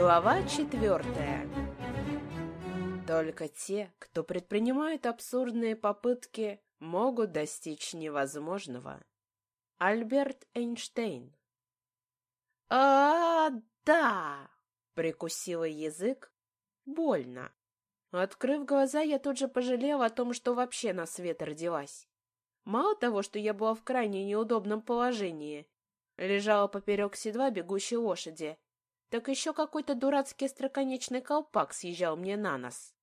Глава четвертая. Только те, кто предпринимает абсурдные попытки, могут достичь невозможного. Альберт Эйнштейн. А, да, прикусила язык. Больно. Открыв глаза, я тут же пожалела о том, что вообще на свет родилась. Мало того, что я была в крайне неудобном положении, лежала поперек седла бегущей лошади, так еще какой-то дурацкий остроконечный колпак съезжал мне на нос.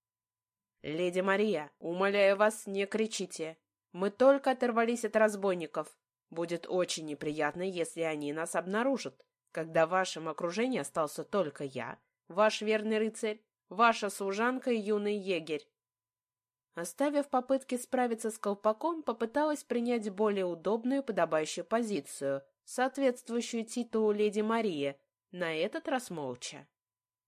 «Леди Мария, умоляю вас, не кричите. Мы только оторвались от разбойников. Будет очень неприятно, если они нас обнаружат, когда в вашем окружении остался только я, ваш верный рыцарь, ваша служанка и юный егерь». Оставив попытки справиться с колпаком, попыталась принять более удобную подобающую позицию, соответствующую титулу леди Марии, на этот раз молча.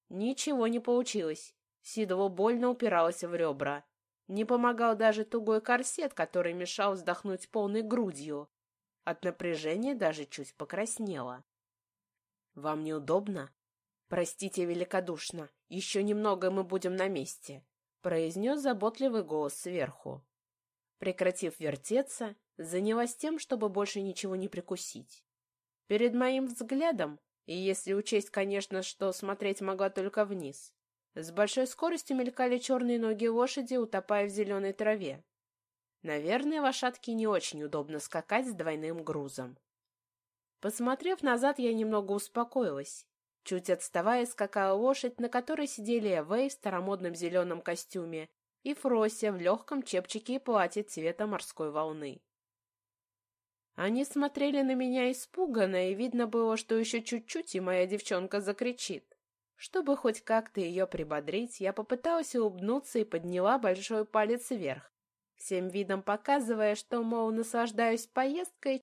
Ничего не получилось. Седло больно упиралось в ребра. Не помогал даже тугой корсет, который мешал вздохнуть полной грудью. От напряжения даже чуть покраснело. «Вам неудобно?» «Простите великодушно, еще немного мы будем на месте», — произнес заботливый голос сверху. Прекратив вертеться, занялась тем, чтобы больше ничего не прикусить. Перед моим взглядом и если учесть, конечно, что смотреть могла только вниз. С большой скоростью мелькали черные ноги лошади, утопая в зеленой траве. Наверное, лошадке не очень удобно скакать с двойным грузом. Посмотрев назад, я немного успокоилась. Чуть отставая, скакала лошадь, на которой сидели Эвэй в старомодном зеленом костюме и Фрося в легком чепчике и платье цвета морской волны. Они смотрели на меня испуганно, и видно было, что еще чуть-чуть, и моя девчонка закричит. Чтобы хоть как-то ее прибодрить, я попыталась улыбнуться и подняла большой палец вверх, всем видом показывая, что, мол, наслаждаюсь поездкой,